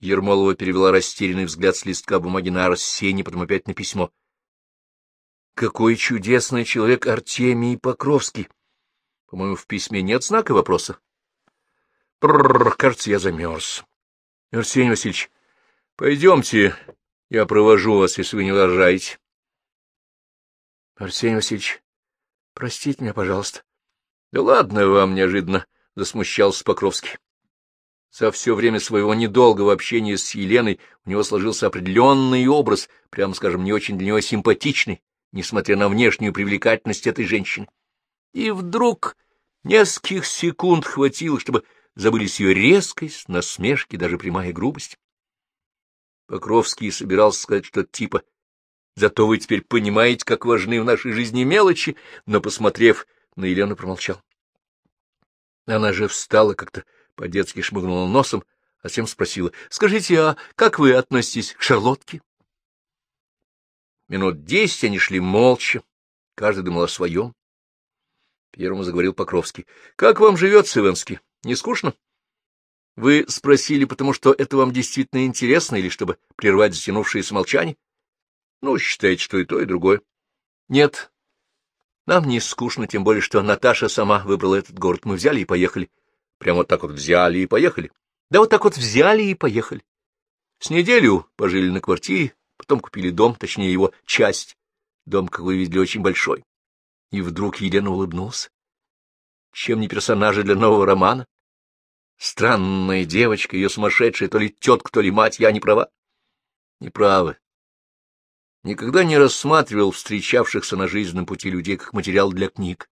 Ермолова перевела растерянный взгляд с листка бумаги на Арсений, потом опять на письмо. Какой чудесный человек Артемий Покровский! По-моему, в письме нет знака вопроса. Прррр, кажется, я замерз. Арсений Васильевич, пойдемте, я провожу вас, если вы не возражаете. Арсений Васильевич, простите меня, пожалуйста. Да ладно вам, неожиданно, — засмущался Покровский. За все время своего недолгого общения с Еленой у него сложился определенный образ, прямо скажем, не очень для него симпатичный, несмотря на внешнюю привлекательность этой женщины. И вдруг нескольких секунд хватило, чтобы забылись ее резкость, насмешки, даже прямая грубость. Покровский собирался сказать что-то типа «Зато вы теперь понимаете, как важны в нашей жизни мелочи», но, посмотрев на Елену, промолчал. Она же встала как-то по-детски шмыгнула носом, а затем спросила, — Скажите, а как вы относитесь к Шарлотке? Минут десять они шли молча, каждый думал о своем. Первому заговорил Покровский. — Как вам живется, Иванский? Не скучно? — Вы спросили, потому что это вам действительно интересно, или чтобы прервать затянувшееся молчание? — Ну, считайте, что и то, и другое. — Нет, нам не скучно, тем более, что Наташа сама выбрала этот город. Мы взяли и поехали. Прямо вот так вот взяли и поехали. Да вот так вот взяли и поехали. С неделю пожили на квартире, потом купили дом, точнее его часть. Дом, как вы видели, очень большой. И вдруг Елена улыбнулся. Чем не персонажи для нового романа? Странная девочка, ее сумасшедшая, то ли тетка, то ли мать, я не права? Не правы. Никогда не рассматривал встречавшихся на жизненном пути людей как материал для книг.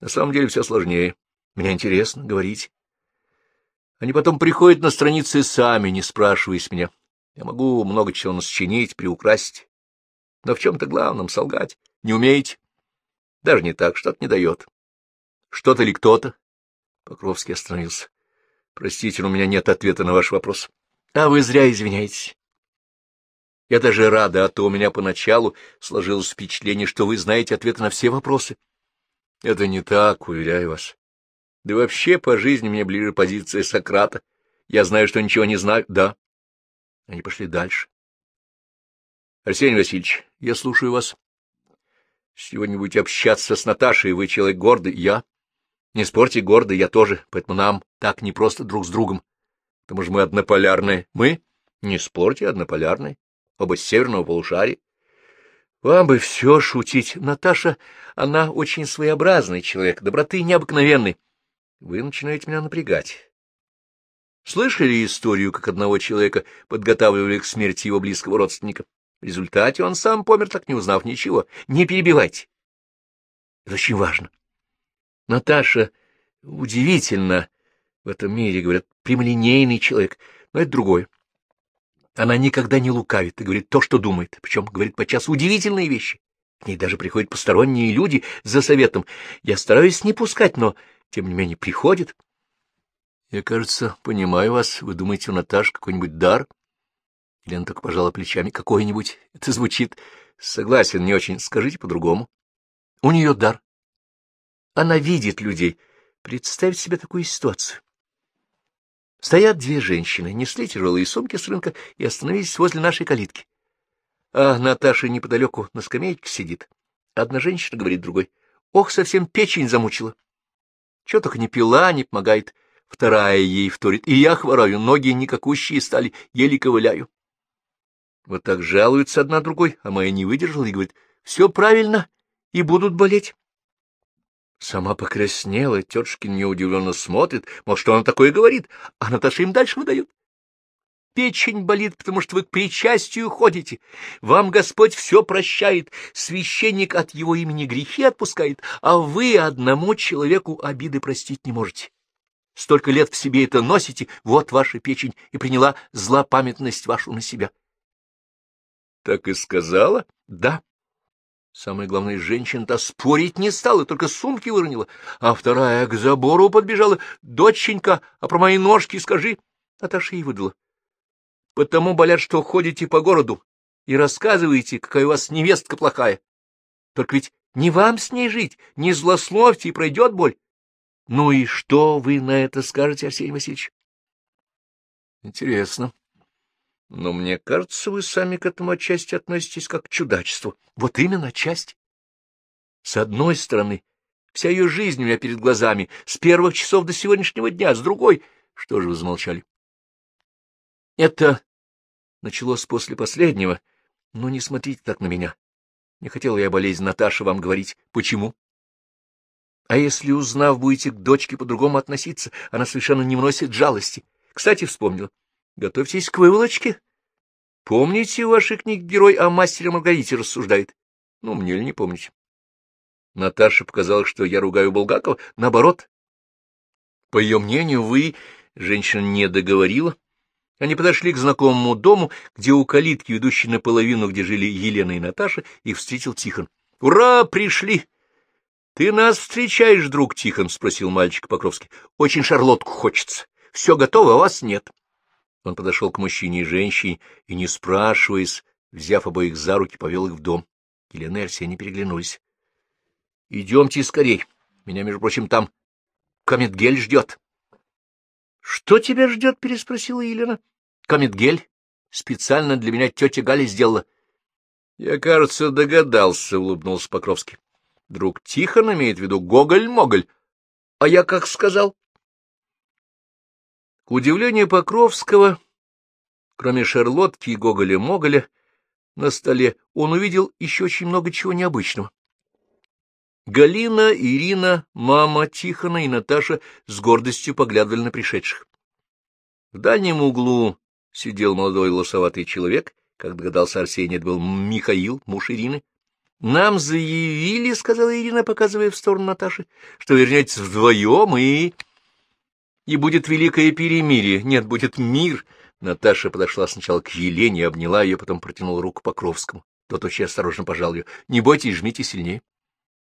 На самом деле все сложнее. Мне интересно, говорить. Они потом приходят на страницы сами, не спрашиваясь меня. Я могу много чего насчинить, приукрасить. Но в чем-то главном солгать. Не умеете? Даже не так, что-то не дает. Что-то или кто-то? Покровский остановился. Простите, но у меня нет ответа на ваш вопрос. А вы зря извиняетесь. Я даже рада, а то у меня поначалу сложилось впечатление, что вы знаете ответы на все вопросы. Это не так, уверяю вас. Да вообще по жизни мне ближе позиция Сократа. Я знаю, что ничего не знаю. Да. Они пошли дальше. Арсений Васильевич, я слушаю вас. Сегодня будете общаться с Наташей, вы человек гордый, я. Не спорьте гордый, я тоже, поэтому нам так не просто друг с другом. Потому что мы однополярные. Мы? Не спорьте, однополярные. Оба с северного полушария. Вам бы все шутить. Наташа, она очень своеобразный человек, доброты необыкновенный. Вы начинаете меня напрягать. Слышали историю, как одного человека подготавливали к смерти его близкого родственника? В результате он сам помер, так не узнав ничего. Не перебивайте. Это очень важно. Наташа удивительно в этом мире, говорят, прямолинейный человек, но это другое. Она никогда не лукавит и говорит то, что думает, причем говорит подчас удивительные вещи. К ней даже приходят посторонние люди за советом. Я стараюсь не пускать, но тем не менее приходит. Я, кажется, понимаю вас. Вы думаете, у Наташи какой-нибудь дар? Елена только пожала плечами. Какой-нибудь. Это звучит... Согласен, не очень. Скажите по-другому. У нее дар. Она видит людей. Представьте себе такую ситуацию. Стоят две женщины, несли тяжелые сумки с рынка и остановились возле нашей калитки. А Наташа неподалеку на скамейке сидит. Одна женщина говорит другой. Ох, совсем печень замучила. Чего только не пила, не помогает. Вторая ей вторит. И я хвораю, ноги никакущие стали, еле ковыляю. Вот так жалуются одна другой, а моя не выдержала и говорит, все правильно, и будут болеть. Сама покраснела, тетушки мне удивленно смотрит, мол, что она такое говорит, а Наташа им дальше выдает. Печень болит, потому что вы к причастию ходите. Вам Господь все прощает, священник от его имени грехи отпускает, а вы одному человеку обиды простить не можете. Столько лет в себе это носите, вот ваша печень и приняла злопамятность вашу на себя. — Так и сказала? — Да. Самое главное, женщина-то спорить не стала, только сумки выронила, а вторая к забору подбежала. — Доченька, а про мои ножки скажи. Наташа ей выдала. — Потому болят, что ходите по городу и рассказываете, какая у вас невестка плохая. Только ведь не вам с ней жить, не злословьте, и пройдет боль. Ну и что вы на это скажете, Арсений Васильевич? Интересно. Но мне кажется, вы сами к этому отчасти относитесь как к чудачеству. Вот именно часть. С одной стороны, вся ее жизнь у меня перед глазами, с первых часов до сегодняшнего дня, с другой... Что же вы замолчали? Это началось после последнего, но не смотрите так на меня. Не хотела я болезнь Наташи вам говорить. Почему? А если, узнав, будете к дочке по-другому относиться, она совершенно не вносит жалости. Кстати, вспомнила. Готовьтесь к выволочке. Помните, в вашей книге герой о мастере Маргарите рассуждает? Ну, мне ли не помните? Наташа показала, что я ругаю Булгакова. Наоборот. По ее мнению, вы... Женщина не договорила. Они подошли к знакомому дому, где у калитки, ведущей наполовину, где жили Елена и Наташа, их встретил Тихон. — Ура, пришли! — Ты нас встречаешь, друг Тихон? — спросил мальчик Покровский. — Очень шарлотку хочется. Все готово, а вас нет. Он подошел к мужчине и женщине и, не спрашиваясь, взяв обоих за руки, повел их в дом. Елена и Арсений переглянулись. — Идемте скорей. Меня, между прочим, там Каметгель ждет. — Что тебя ждет? — переспросила Елена. — Каметгель. Специально для меня тетя Галя сделала. — Я, кажется, догадался, — улыбнулся Покровский. Друг Тихон имеет в виду Гоголь-Моголь. А я как сказал? К удивлению Покровского, кроме шарлотки и Гоголя-Моголя, на столе он увидел еще очень много чего необычного. Галина, Ирина, мама Тихона и Наташа с гордостью поглядывали на пришедших. В дальнем углу сидел молодой лосоватый человек, как догадался Арсений, это был Михаил, муж Ирины. — Нам заявили, — сказала Ирина, показывая в сторону Наташи, — что вернетесь вдвоем и и будет великое перемирие, нет, будет мир. Наташа подошла сначала к Елене, обняла ее, потом протянула руку Покровскому. Тот очень осторожно пожал ее. — Не бойтесь, жмите сильнее. —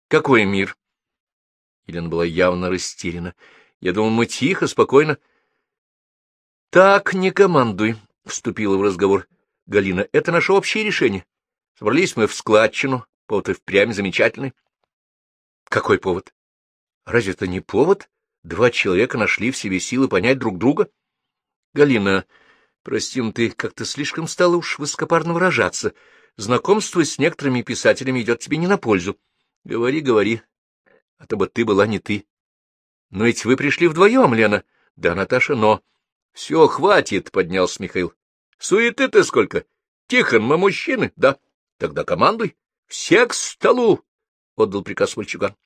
Какой мир? Елена была явно растеряна. Я думал, мы тихо, спокойно. — Так, не командуй, — вступила в разговор Галина. — Это наше общее решение. Собрались мы в складчину, повод и впрямь замечательный. — Какой повод? Разве это не повод? Два человека нашли в себе силы понять друг друга? Галина, прости, но ты как-то слишком стала уж высокопарно выражаться. Знакомство с некоторыми писателями идет тебе не на пользу. Говори, говори, а то бы ты была не ты. Но ведь вы пришли вдвоем, Лена. Да, Наташа, но... Все, хватит, — поднялся Михаил. Суеты ты сколько? Тихон, мы мужчины, да? Тогда командуй. Все к столу, — отдал приказ мальчуган.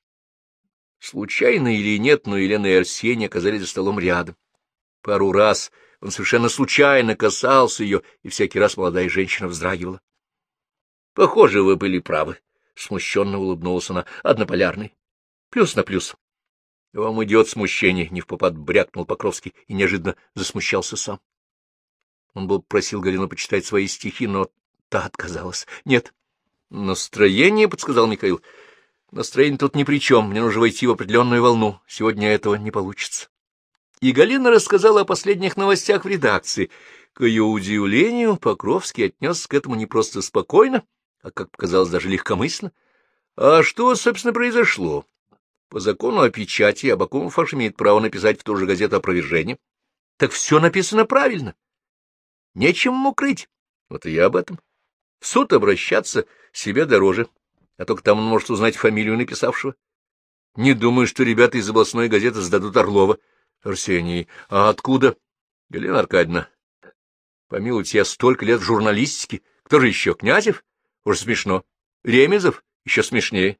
Случайно или нет, но Елена и Арсений оказались за столом рядом. Пару раз он совершенно случайно касался ее, и всякий раз молодая женщина вздрагивала. — Похоже, вы были правы, — смущенно улыбнулась она, — однополярный. Плюс на плюс. — Вам идет смущение, — не в попад брякнул Покровский и неожиданно засмущался сам. Он был просил Галину почитать свои стихи, но та отказалась. — Нет. — Настроение, — подсказал Михаил. Настроение тут ни при чем, мне нужно войти в определенную волну. Сегодня этого не получится. И Галина рассказала о последних новостях в редакции. К ее удивлению, Покровский отнесся к этому не просто спокойно, а, как показалось, даже легкомысленно. А что, собственно, произошло? По закону о печати Абакумов имеет право написать в ту же газету опровержение. Так все написано правильно. Нечем ему крыть. Вот и я об этом. В суд обращаться себе дороже а только там он может узнать фамилию написавшего. Не думаю, что ребята из областной газеты сдадут Орлова. Арсений, а откуда? Галина Аркадьевна, помилуйте, я столько лет в журналистике. Кто же еще? Князев? Уже смешно. Ремезов? Еще смешнее.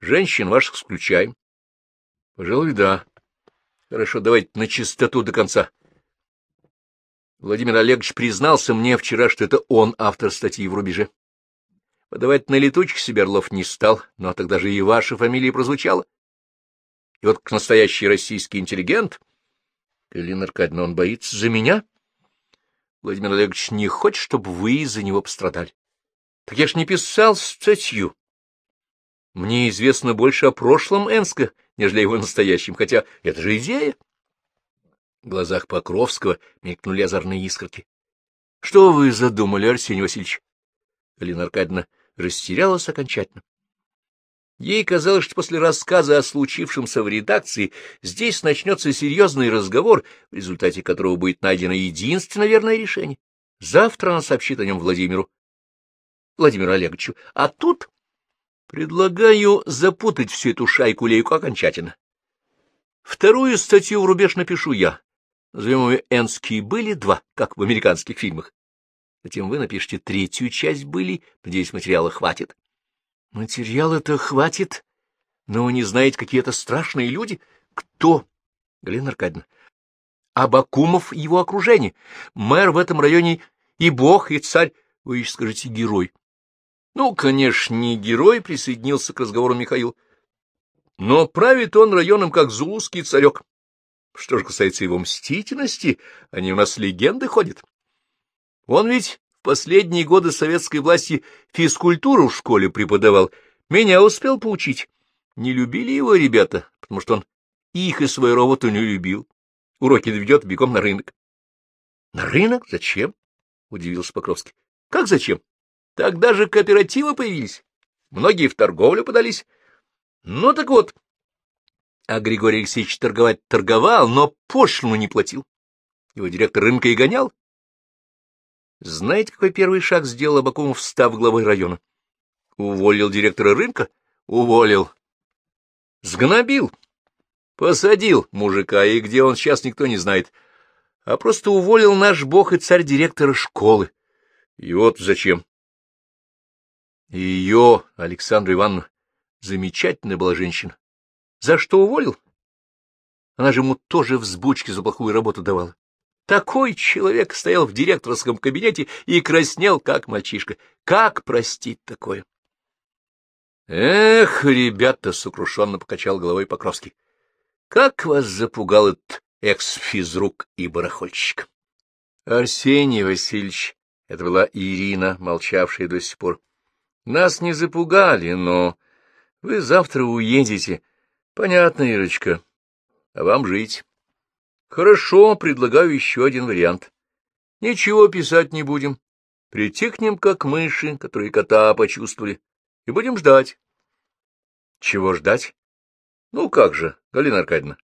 Женщин ваших исключаем. Пожалуй, да. Хорошо, давайте на чистоту до конца. Владимир Олегович признался мне вчера, что это он автор статьи в рубеже. Подавать на летучек себе Орлов не стал, но тогда же и ваша фамилия прозвучала. И вот как настоящий российский интеллигент... Галина Аркадьевна, он боится за меня? Владимир Олегович не хочет, чтобы вы из-за него пострадали. Так я ж не писал статью. Мне известно больше о прошлом Энска, нежели о его настоящем, хотя это же идея. В глазах Покровского мелькнули озорные искорки. — Что вы задумали, Арсений Васильевич? Галина Аркадьевна растерялась окончательно. Ей казалось, что после рассказа о случившемся в редакции здесь начнется серьезный разговор, в результате которого будет найдено единственное верное решение. Завтра она сообщит о нем Владимиру, Владимиру Олеговичу. А тут предлагаю запутать всю эту шайку-лейку окончательно. Вторую статью в рубеж напишу я. Назовем ее «Энские были два», как в американских фильмах. Затем вы напишите третью часть «Были». Надеюсь, материала хватит. Материала-то хватит, но вы не знаете, какие это страшные люди. Кто? Галина Аркадьевна. Абакумов и его окружение. Мэр в этом районе и бог, и царь. Вы еще скажете герой. Ну, конечно, не герой, присоединился к разговору Михаил. Но правит он районом, как зулузский царек. Что же касается его мстительности, они у нас легенды ходят. Он ведь в последние годы советской власти физкультуру в школе преподавал, меня успел поучить. Не любили его ребята, потому что он их и свою работу не любил. Уроки доведет бегом на рынок. — На рынок? Зачем? — удивился Покровский. — Как зачем? Тогда же кооперативы появились. Многие в торговлю подались. Ну так вот. А Григорий Алексеевич торговать торговал, но пошлину не платил. Его директор рынка и гонял. Знаете, какой первый шаг сделал Абакумов, став главой района? Уволил директора рынка? Уволил. Сгнобил. Посадил мужика, и где он сейчас, никто не знает. А просто уволил наш бог и царь директора школы. И вот зачем. Ее, Александра Ивановна, замечательная была женщина. За что уволил? Она же ему тоже взбучки за плохую работу давала. Такой человек стоял в директорском кабинете и краснел, как мальчишка. Как простить такое? Эх, ребята, — сокрушенно покачал головой Покровский. Как вас запугал этот экс-физрук и барахольщик? Арсений Васильевич, это была Ирина, молчавшая до сих пор. Нас не запугали, но вы завтра уедете. Понятно, Ирочка. А вам жить. Хорошо, предлагаю еще один вариант. Ничего писать не будем. Притихнем, как мыши, которые кота почувствовали, и будем ждать. Чего ждать? Ну как же, Галина Аркадьевна.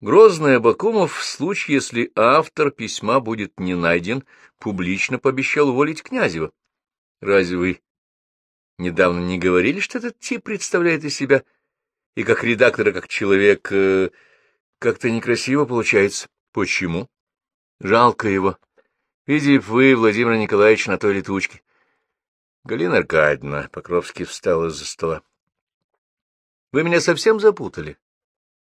Грозный Абакумов, в случае, если автор письма будет не найден, публично пообещал уволить Князева. Разве вы недавно не говорили, что этот тип представляет из себя и как редактор, и как человек э, как-то некрасиво получается? Почему? Жалко его. Видите вы, Владимир Николаевич, на той летучке. Галина Аркадьевна, Покровский встал из-за стола. Вы меня совсем запутали.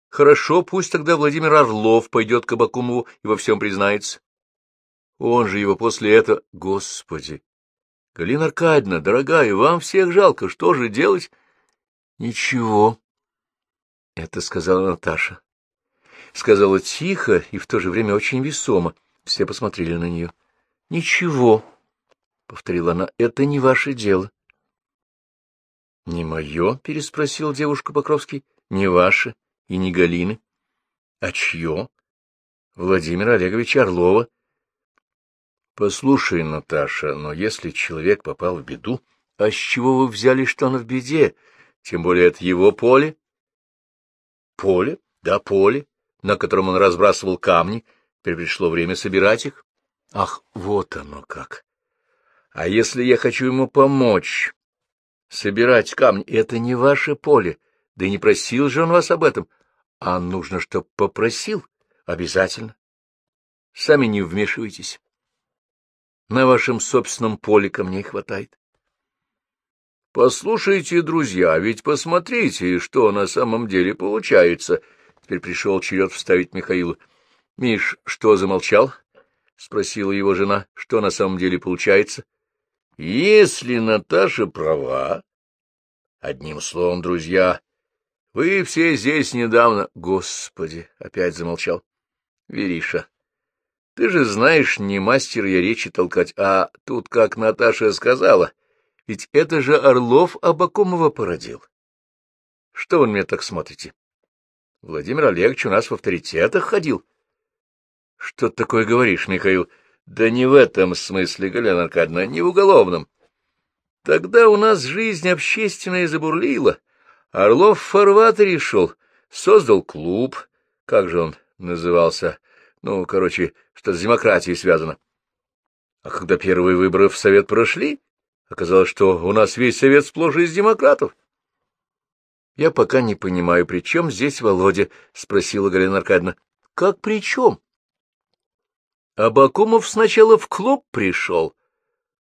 Хорошо, пусть тогда Владимир Орлов пойдет к Абакумову и во всем признается. Он же его после этого... Господи! Галина Аркадьевна, дорогая, вам всех жалко. Что же делать? Ничего. Это сказала Наташа. Сказала тихо и в то же время очень весомо. Все посмотрели на нее. Ничего, — повторила она, — это не ваше дело. — Не мое? — переспросил девушка Покровский. — Не ваше и не Галины. — А чье? — Владимира Олеговича Орлова. — Послушай, Наташа, но если человек попал в беду, а с чего вы взяли, что он в беде? Тем более это его поле. — Поле? Да, поле, на котором он разбрасывал камни. Теперь пришло время собирать их. Ах, вот оно как! А если я хочу ему помочь? Собирать камни — это не ваше поле, да и не просил же он вас об этом. А нужно, чтоб попросил, обязательно. Сами не вмешивайтесь. На вашем собственном поле камней хватает. Послушайте, друзья, ведь посмотрите, что на самом деле получается. Теперь пришел черед вставить Михаилу. — Миш, что замолчал? — спросила его жена. — Что на самом деле получается? Если Наташа права, одним словом, друзья, вы все здесь недавно... Господи, опять замолчал. Вериша, ты же знаешь, не мастер я речи толкать, а тут, как Наташа сказала, ведь это же Орлов Абакумова породил. Что вы на меня так смотрите? Владимир Олегович у нас в авторитетах ходил. Что ты такое говоришь, Михаил? — да не в этом смысле, Галина Аркадьевна, не в уголовном. Тогда у нас жизнь общественная забурлила. Орлов в фарватере шел, создал клуб. Как же он назывался? Ну, короче, что с демократией связано. А когда первые выборы в Совет прошли, оказалось, что у нас весь Совет сплошь из демократов. — Я пока не понимаю, при чем здесь Володя? — спросила Галина Аркадьевна. — Как при чем? Абакумов сначала в клуб пришел,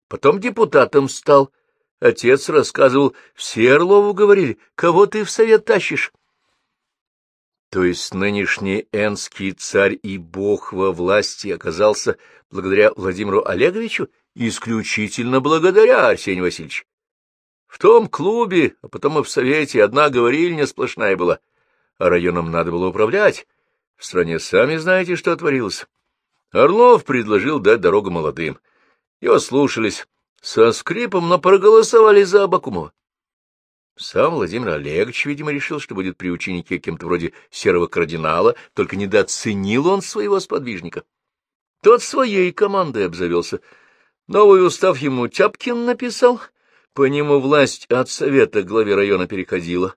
потом депутатом стал. Отец рассказывал, все Орлову говорили, кого ты в совет тащишь. То есть нынешний энский царь и бог во власти оказался благодаря Владимиру Олеговичу? Исключительно благодаря, Арсений Васильевич. В том клубе, а потом и в совете одна говорильня сплошная была, а районом надо было управлять. В стране сами знаете, что творилось. Орлов предложил дать дорогу молодым. Его слушались со скрипом, но проголосовали за Абакумова. Сам Владимир Олегович, видимо, решил, что будет при ученике кем-то вроде серого кардинала, только недооценил он своего сподвижника. Тот своей командой обзавелся. Новый устав ему Тяпкин написал, по нему власть от совета главе района переходила.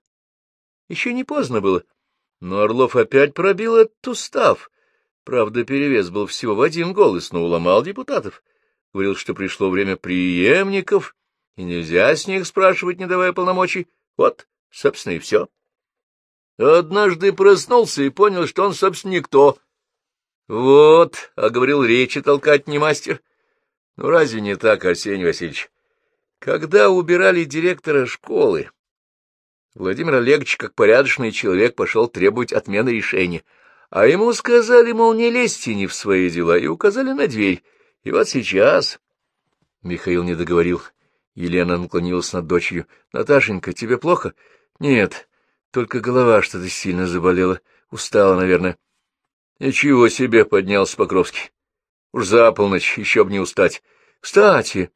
Еще не поздно было, но Орлов опять пробил этот устав, Правда, перевес был всего в один голос, но уломал депутатов. Говорил, что пришло время преемников, и нельзя с них спрашивать, не давая полномочий. Вот, собственно, и все. Однажды проснулся и понял, что он, собственно, никто. Вот, а говорил, речи толкать не мастер. Ну, разве не так, Арсений Васильевич? Когда убирали директора школы, Владимир Олегович, как порядочный человек, пошел требовать отмены решения — а ему сказали, мол, не лезьте не в свои дела, и указали на дверь. И вот сейчас... Михаил не договорил. Елена наклонилась над дочерью. — Наташенька, тебе плохо? — Нет, только голова что-то сильно заболела. Устала, наверное. — Ничего себе, — поднялся Покровский. — Уж за полночь, еще б не устать. — Кстати,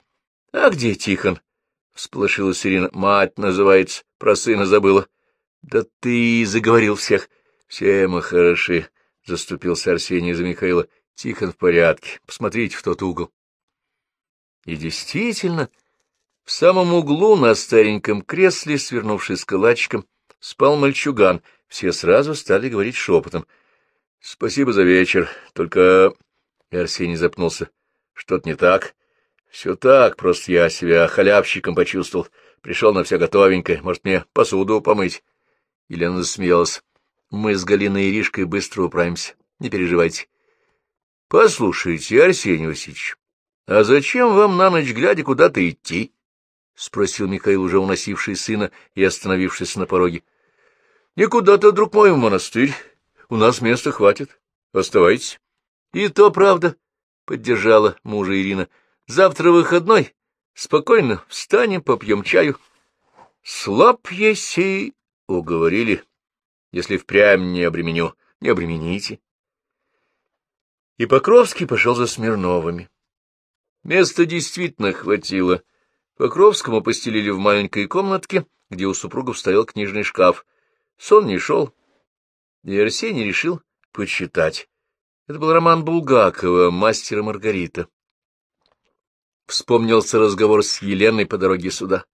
а где Тихон? — всполошилась Ирина. — Мать называется, про сына забыла. — Да ты заговорил всех. — все мы хороши, — заступился Арсений за Михаила. — Тихон в порядке. Посмотрите в тот угол. И действительно, в самом углу на стареньком кресле, свернувшись калачиком, спал мальчуган. Все сразу стали говорить шепотом. — Спасибо за вечер, только... Арсений запнулся. — Что-то не так? — Все так, просто я себя халявщиком почувствовал. Пришел на все готовенькое. Может, мне посуду помыть? Елена засмеялась. Мы с Галиной и Иришкой быстро управимся, не переживайте. — Послушайте, Арсений Васильевич, а зачем вам на ночь глядя куда-то идти? — спросил Михаил, уже уносивший сына и остановившись на пороге. — Не куда-то, друг мой, в монастырь. У нас места хватит. Оставайтесь. — И то правда, — поддержала мужа Ирина. — Завтра выходной. Спокойно встанем, попьем чаю. — Слаб еси, — уговорили если впрямь не обременю. Не обремените. И Покровский пошел за Смирновыми. Места действительно хватило. Покровскому постелили в маленькой комнатке, где у супругов стоял книжный шкаф. Сон не шел, и Арсений решил почитать. Это был роман Булгакова «Мастера Маргарита». Вспомнился разговор с Еленой по дороге сюда.